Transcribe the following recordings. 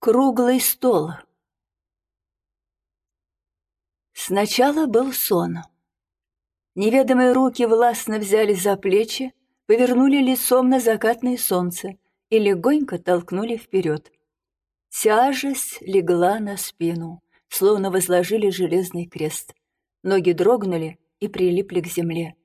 Круглый стол. Сначала был сон. Неведомые руки властно взяли за плечи, повернули лицом на закатное солнце и легонько толкнули вперед. Тяжесть легла на спину, словно возложили железный крест. Ноги дрогнули и прилипли к земле.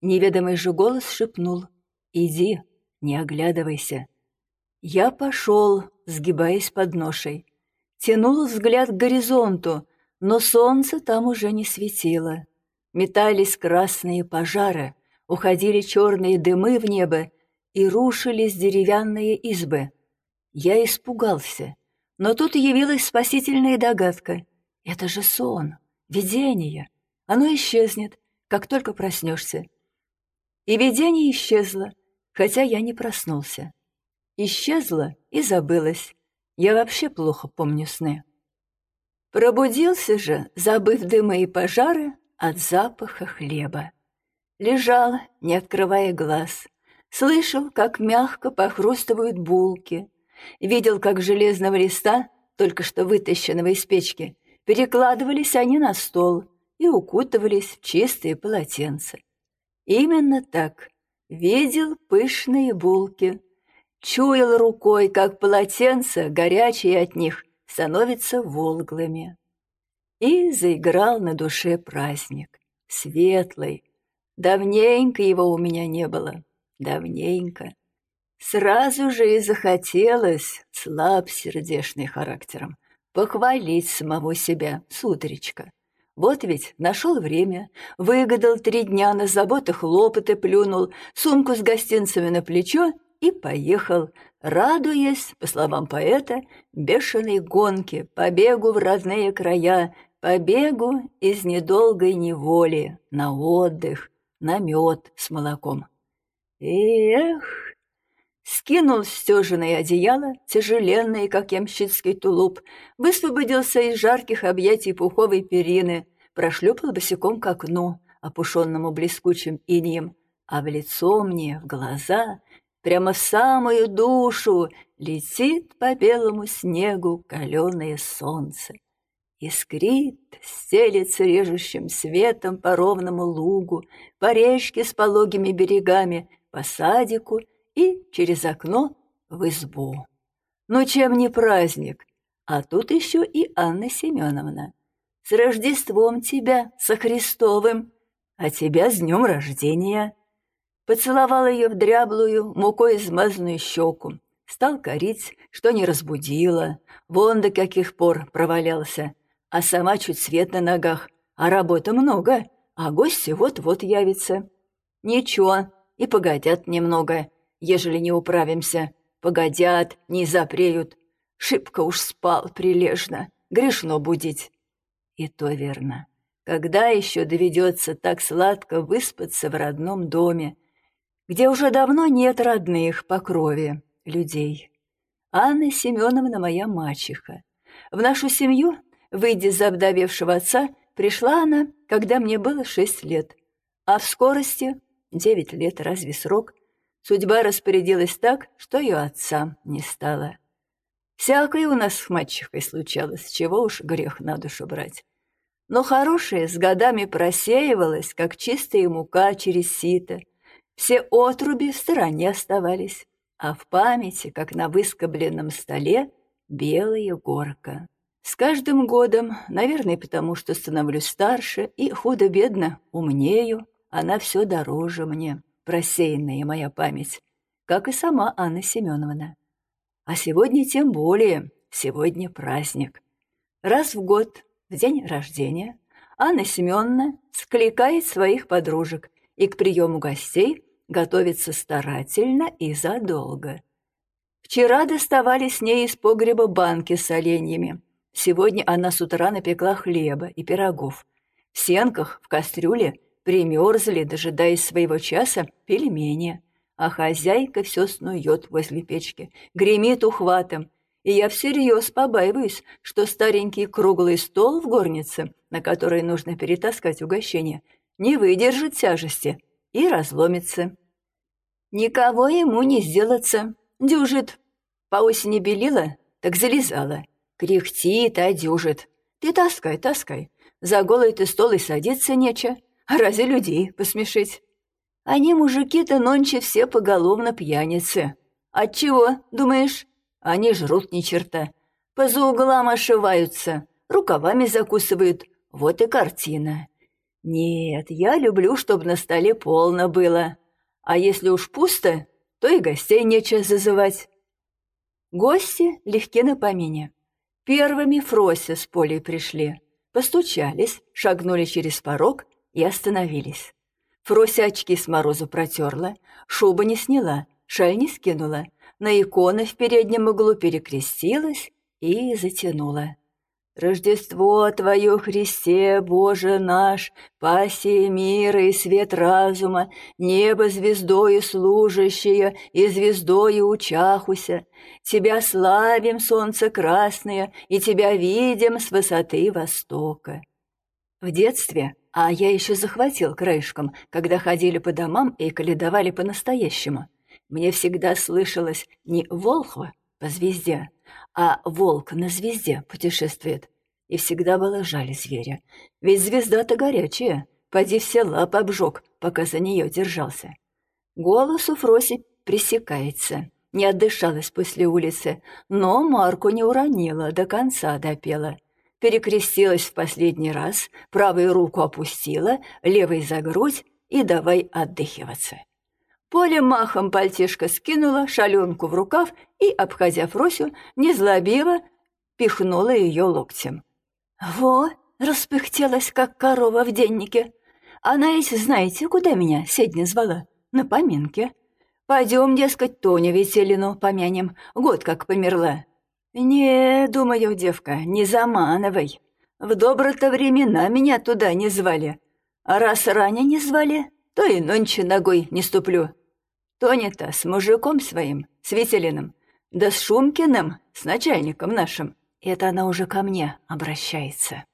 Неведомый же голос шепнул «Иди, не оглядывайся». Я пошел, сгибаясь под ношей. Тянул взгляд к горизонту, но солнце там уже не светило. Метались красные пожары, уходили черные дымы в небо и рушились деревянные избы. Я испугался, но тут явилась спасительная догадка. Это же сон, видение. Оно исчезнет, как только проснешься. И видение исчезло, хотя я не проснулся. Исчезло и забылось. Я вообще плохо помню сны. Пробудился же, забыв дымы и пожары, от запаха хлеба. Лежал, не открывая глаз. Слышал, как мягко похрустывают булки. Видел, как железного листа, только что вытащенного из печки, перекладывались они на стол и укутывались в чистые полотенца. Именно так. Видел пышные булки, чуял рукой, как полотенца, горячие от них, становятся волглыми. И заиграл на душе праздник, светлый. Давненько его у меня не было, давненько. Сразу же и захотелось, слаб сердешный характером, похвалить самого себя с утречка. Вот ведь нашел время, выгадал три дня на заботы хлопоты плюнул, сумку с гостинцами на плечо и поехал, радуясь, по словам поэта, бешеной гонке, побегу в родные края, побегу из недолгой неволи на отдых, на мед с молоком. Эх! Скинул стеженное одеяло, тяжеленное, как ямщицкий тулуп, высвободился из жарких объятий пуховой перины, прошлепал босиком к окну, опушенному блескучим инеем, а в лицо мне, в глаза — Прямо в самую душу летит по белому снегу каленое солнце. Искрит, стелется режущим светом по ровному лугу, по речке с пологими берегами, по садику и через окно в избу. Ну, чем не праздник? А тут еще и Анна Семеновна. С Рождеством тебя, со Христовым, а тебя с днем рождения поцеловал ее в дряблую, мукой измазанную щеку, стал корить, что не разбудила, вон до каких пор провалялся, а сама чуть свет на ногах, а работы много, а гости вот-вот явятся. Ничего, и погодят немного, ежели не управимся, погодят, не запреют. Шибко уж спал прилежно, грешно будить. И то верно. Когда еще доведется так сладко выспаться в родном доме, где уже давно нет родных по крови людей. Анна Семеновна моя мачеха. В нашу семью, выйдя за обдавевшего отца, пришла она, когда мне было шесть лет. А в скорости, девять лет разве срок, судьба распорядилась так, что ее отца не стало. Всякое у нас с мачехой случалось, чего уж грех на душу брать. Но хорошее с годами просеивалось, как чистая мука через сито — все отруби в стороне оставались, а в памяти, как на выскобленном столе, белая горка. С каждым годом, наверное, потому что становлюсь старше и худо-бедно умнею, она все дороже мне, просеянная моя память, как и сама Анна Семеновна. А сегодня тем более, сегодня праздник. Раз в год, в день рождения, Анна Семеновна скликает своих подружек и к приему гостей готовится старательно и задолго. Вчера доставали с ней из погреба банки с оленями. Сегодня она с утра напекла хлеба и пирогов. В сенках, в кастрюле, примерзли, дожидаясь своего часа, пельмени. А хозяйка все снует возле печки, гремит ухватом. И я всерьез побаиваюсь, что старенький круглый стол в горнице, на который нужно перетаскать угощение, не выдержит тяжести и разломится. Никого ему не сделаться. Дюжит. По осени белила, так залезала. Кряхтит, одюжит. Ты таскай, таскай. За голый ты стол и садиться нече. А разве людей посмешить? Они, мужики-то, нонче все поголовно пьяницы. Отчего, думаешь? Они жрут ни черта. По углам ошиваются, рукавами закусывают. Вот и картина. Нет, я люблю, чтобы на столе полно было. А если уж пусто, то и гостей нечего зазывать. Гости легки на помине. Первыми Фрося с Полей пришли. Постучались, шагнули через порог и остановились. Фрося очки с морозу протерла, шубу не сняла, шаль не скинула, на иконы в переднем углу перекрестилась и затянула. Рождество Твое, Христе, Боже наш, пассия мира и свет разума, небо звездою служащее и звездою учахуся. Тебя славим, солнце красное, и Тебя видим с высоты востока. В детстве, а я еще захватил краешком, когда ходили по домам и каледовали по-настоящему, мне всегда слышалось не «Волхва» по звезде, а волк на звезде путешествует. И всегда было жаль зверя. Ведь звезда-то горячая, поди все лапы обжег, пока за нее держался. Голос у Фроси пресекается. Не отдышалась после улицы, но Марку не уронила, до конца допела. Перекрестилась в последний раз, правую руку опустила, левой за грудь и давай отдыхиваться. Поле махом пальтишко скинула, шаленку в рукав и, обходя Фросю, незлобиво пихнула ее локтем. «Во!» — распыхтелась, как корова в деннике. «Она ведь знаете, куда меня сегодня звала? На поминке. Пойдем, дескать, Тоню Веселину помянем, год как померла». «Не, думаю, девка, не заманывай. В добрые-то времена меня туда не звали. А раз ранее не звали, то и нонче ногой не ступлю». Тоня-то с мужиком своим, с Вителиным, да с Шумкиным, с начальником нашим. Это она уже ко мне обращается.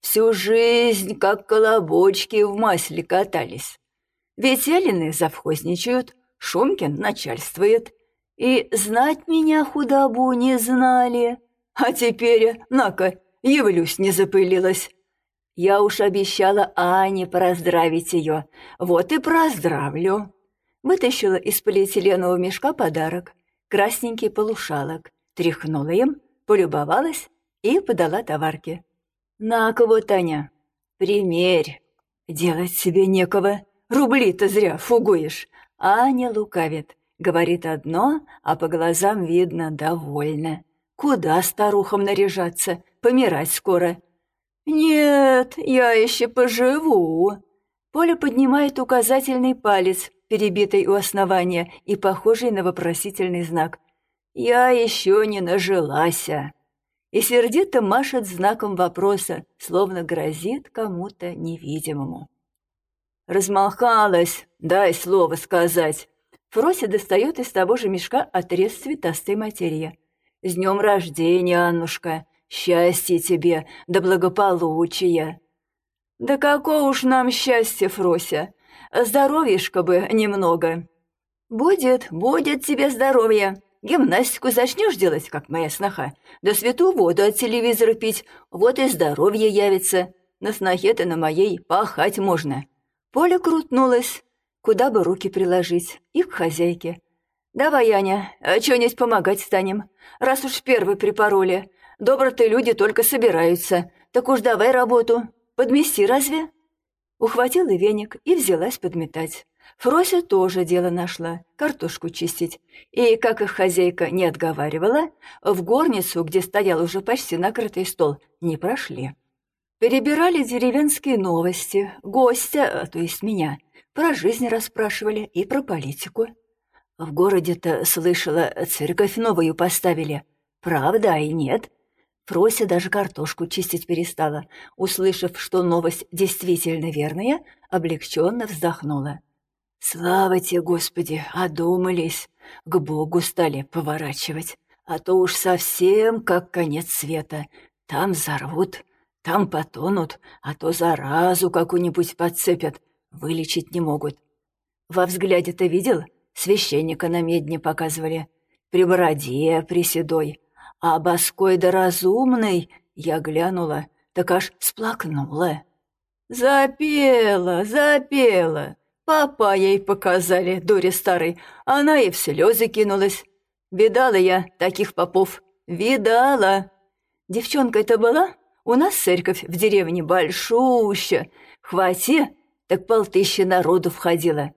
Всю жизнь, как колобочки, в масле катались. Вителины завхозничают, Шумкин начальствует. И знать меня худобу не знали. А теперь, на-ка, явлюсь не запылилась. Я уж обещала Ане поздравить ее, вот и поздравлю вытащила из полиэтиленового мешка подарок, красненький полушалок, тряхнула им, полюбовалась и подала товарке. «На-ка вот, Таня, примерь. Делать себе некого, рубли-то зря фугуешь». Аня лукавит, говорит одно, а по глазам видно довольно. Куда старухам наряжаться, помирать скоро? «Нет, я еще поживу». Поля поднимает указательный палец, перебитой у основания и похожей на вопросительный знак. «Я еще не нажилася!» И сердито машет знаком вопроса, словно грозит кому-то невидимому. «Размахалась! Дай слово сказать!» Фрося достает из того же мешка отрез цветастой материи. «С днем рождения, Аннушка! Счастья тебе, да благополучия!» «Да какое уж нам счастье, Фрося! Здоровьишко бы немного». «Будет, будет тебе здоровье. Гимнастику зачнешь делать, как моя сноха, да святую воду от телевизора пить, вот и здоровье явится. На снохе-то на моей пахать можно». Поля крутнулась, куда бы руки приложить, и к хозяйке. «Давай, Аня, а что-нибудь помогать станем, раз уж первый припороли. Добро-то люди только собираются, так уж давай работу. Подмести разве?» Ухватила веник и взялась подметать. Фрося тоже дело нашла, картошку чистить. И, как их хозяйка не отговаривала, в горницу, где стоял уже почти накрытый стол, не прошли. Перебирали деревенские новости, гостя, а то есть меня, про жизнь расспрашивали и про политику. В городе-то, слышала, церковь новую поставили. Правда и нет. Фрося даже картошку чистить перестала. Услышав, что новость действительно верная, облегченно вздохнула. «Слава тебе, Господи, одумались, к Богу стали поворачивать, а то уж совсем как конец света. Там взорвут, там потонут, а то заразу какую-нибудь подцепят, вылечить не могут. Во взгляде-то видел? Священника на медне показывали. При бороде, при седой, А боской да разумный, я глянула, так аж сплакнула. Запела, запела. Папа ей показали, дуре старой. Она и в слезы кинулась. Видала я таких попов. Видала. Девчонка-то была? У нас церковь в деревне большущая. Хвати, так полтыщи народу входило.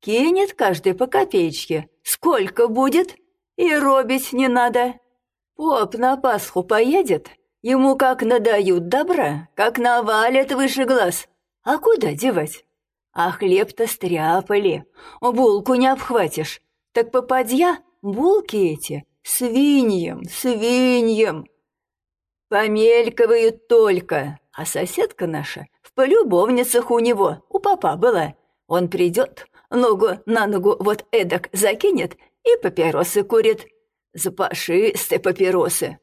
Кинет каждый по копеечке. Сколько будет? И робить не надо. Поп на Пасху поедет, ему как надают добра, как навалят выше глаз. А куда девать? А хлеб-то стряпали, булку не обхватишь. Так попадья булки эти свиньям, свиньям. Помелькивают только, а соседка наша в полюбовницах у него, у папа была. Он придет, ногу на ногу вот эдак закинет и папиросы курит. Запашистые папиросы.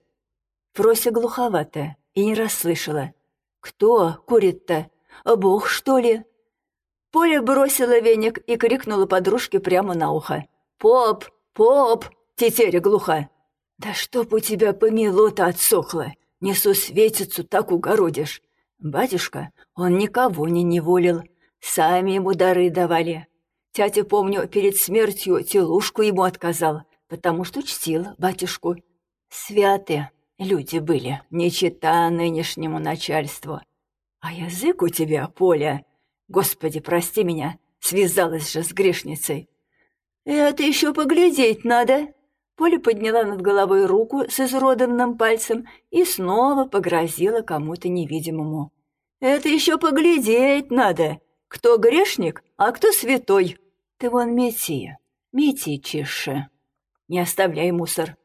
Фрося глуховатая и не расслышала. «Кто курит-то? Бог, что ли?» Поля бросила веник и крикнула подружке прямо на ухо. «Поп! Поп! Тетеря глуха!» «Да чтоб у тебя помело-то отсохло! Несу светицу, так угородишь!» Батюшка, он никого не неволил, сами ему дары давали. Тятя, помню, перед смертью телушку ему отказал, потому что чтил батюшку. Святые люди были, не чита нынешнему начальству. А язык у тебя, Поля, господи, прости меня, связалась же с грешницей. Это еще поглядеть надо. Поля подняла над головой руку с изроданным пальцем и снова погрозила кому-то невидимому. «Это еще поглядеть надо. Кто грешник, а кто святой. Ты вон мети, мети чише». Не оставляй мусор.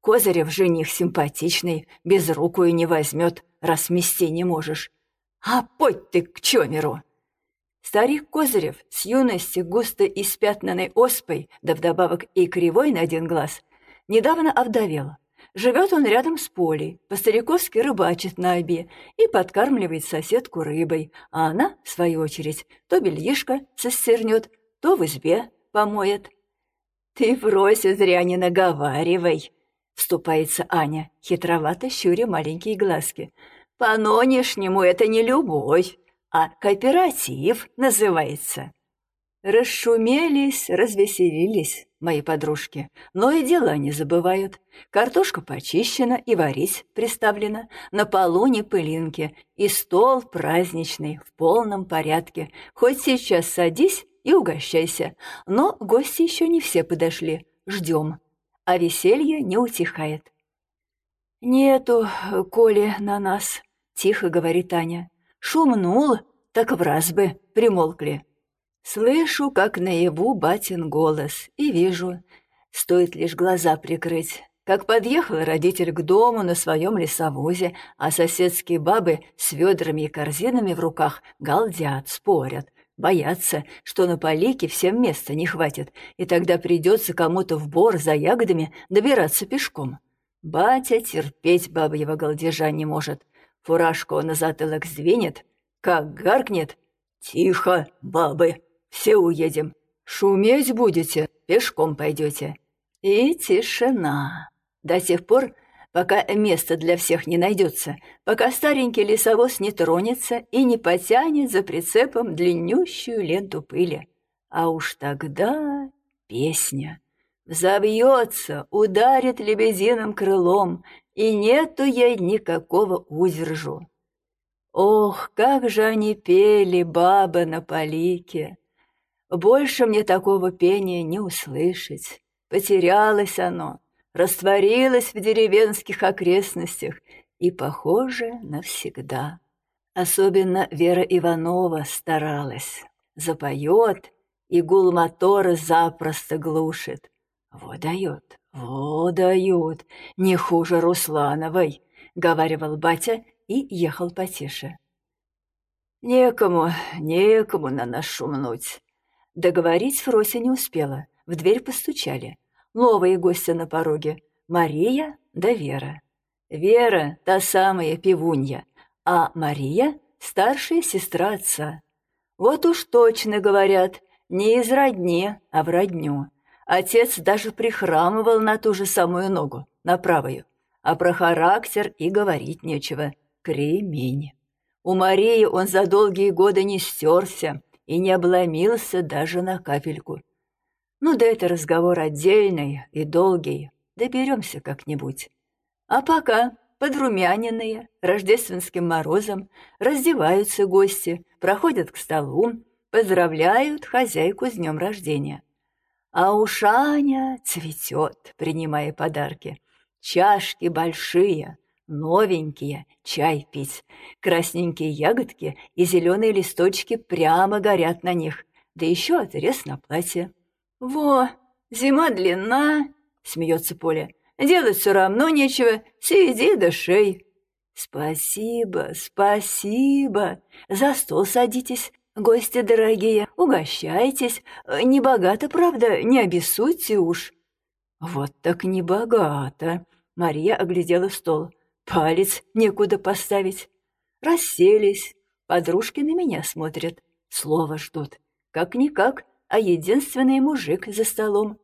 Козырев жених симпатичный, без руку и не возьмет, раз мести не можешь. А подь ты к чомеру!» Старик Козырев с юности густо испятнанной оспой, да вдобавок и кривой на один глаз, недавно овдовел. Живет он рядом с полей, по-стариковски рыбачит на обе и подкармливает соседку рыбой, а она, в свою очередь, то бельишко состернет, то в избе помоет. «Ты, Фрося, зря не наговаривай», — вступается Аня, хитровато щуря маленькие глазки. «По-нонешнему это не любовь, а кооператив называется». Расшумелись, развеселились мои подружки, но и дела не забывают. Картошка почищена и варить приставлена, на полу не пылинки, и стол праздничный, в полном порядке. Хоть сейчас садись и угощайся. Но гости еще не все подошли. Ждем. А веселье не утихает. «Нету, Коли, на нас», — тихо говорит Аня. «Шумнул, так в раз бы примолкли». Слышу, как наяву батин голос, и вижу, стоит лишь глаза прикрыть, как подъехал родитель к дому на своем лесовозе, а соседские бабы с ведрами и корзинами в руках галдят, спорят, Боятся, что на полике всем места не хватит, и тогда придется кому-то в бор за ягодами добираться пешком. Батя терпеть бабьего голдежа не может. Фуражку на затылок сдвинет, как гаркнет. «Тихо, бабы, все уедем. Шуметь будете, пешком пойдете». И тишина. До тех пор, пока место для всех не найдется, пока старенький лесовоз не тронется и не потянет за прицепом длиннющую ленту пыли. А уж тогда песня взовьется, ударит лебединым крылом, и нету ей никакого удержу. Ох, как же они пели, бабы на полике! Больше мне такого пения не услышать. Потерялось оно, растворилась в деревенских окрестностях и, похоже, навсегда. Особенно Вера Иванова старалась. Запоет, и гул мотора запросто глушит. «Во дает, не хуже Руслановой», — говаривал батя и ехал потише. «Некому, некому на нас шумнуть». Договорить Фрося не успела, в дверь постучали — новые гости на пороге. Мария да Вера. Вера — та самая пивунья, а Мария — старшая сестра отца. Вот уж точно говорят, не из родни, а в родню. Отец даже прихрамывал на ту же самую ногу, на правую. а про характер и говорить нечего. Кремень. У Марии он за долгие годы не стерся и не обломился даже на капельку. Ну да это разговор отдельный и долгий, доберемся как-нибудь. А пока подрумяненные рождественским морозом раздеваются гости, проходят к столу, поздравляют хозяйку с днем рождения. А уж Аня цветет, принимая подарки. Чашки большие, новенькие, чай пить. Красненькие ягодки и зеленые листочки прямо горят на них, да еще отрез на платье. «Во, зима длинна!» — смеется Поля. «Делать все равно нечего, сиди да шей». «Спасибо, спасибо! За стол садитесь, Гости дорогие, угощайтесь. Небогато, правда, не обессудьте уж». «Вот так небогато!» Мария оглядела стол. «Палец некуда поставить». Расселись. Подружки на меня смотрят. Слово ждут. Как-никак, а единственный мужик за столом.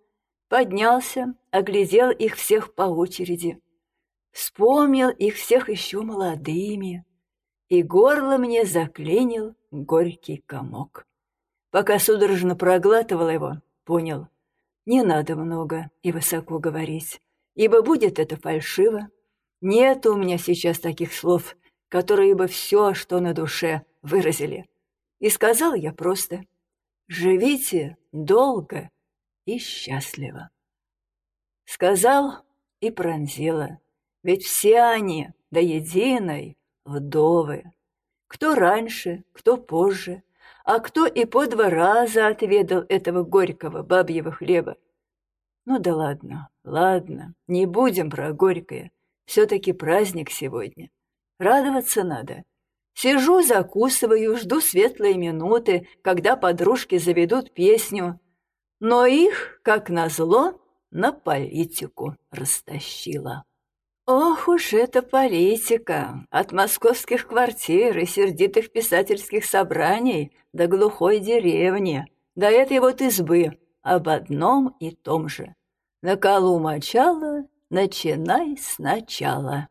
Поднялся, оглядел их всех по очереди. Вспомнил их всех еще молодыми. И горло мне заклинил горький комок. Пока судорожно проглатывала его, понял, не надо много и высоко говорить, ибо будет это фальшиво. Нет у меня сейчас таких слов, которые бы все, что на душе, выразили. И сказал я просто «Живите долго и счастливо». Сказал и пронзила, ведь все они до единой вдовы. Кто раньше, кто позже, а кто и по два раза отведал этого горького бабьего хлеба. Ну да ладно, ладно, не будем про горькое. Все-таки праздник сегодня. Радоваться надо. Сижу, закусываю, жду светлые минуты, когда подружки заведут песню. Но их, как назло, на политику растащила. Ох уж эта политика! От московских квартир и сердитых писательских собраний до глухой деревни, до этой вот избы, об одном и том же. На колу мочала, начинай сначала.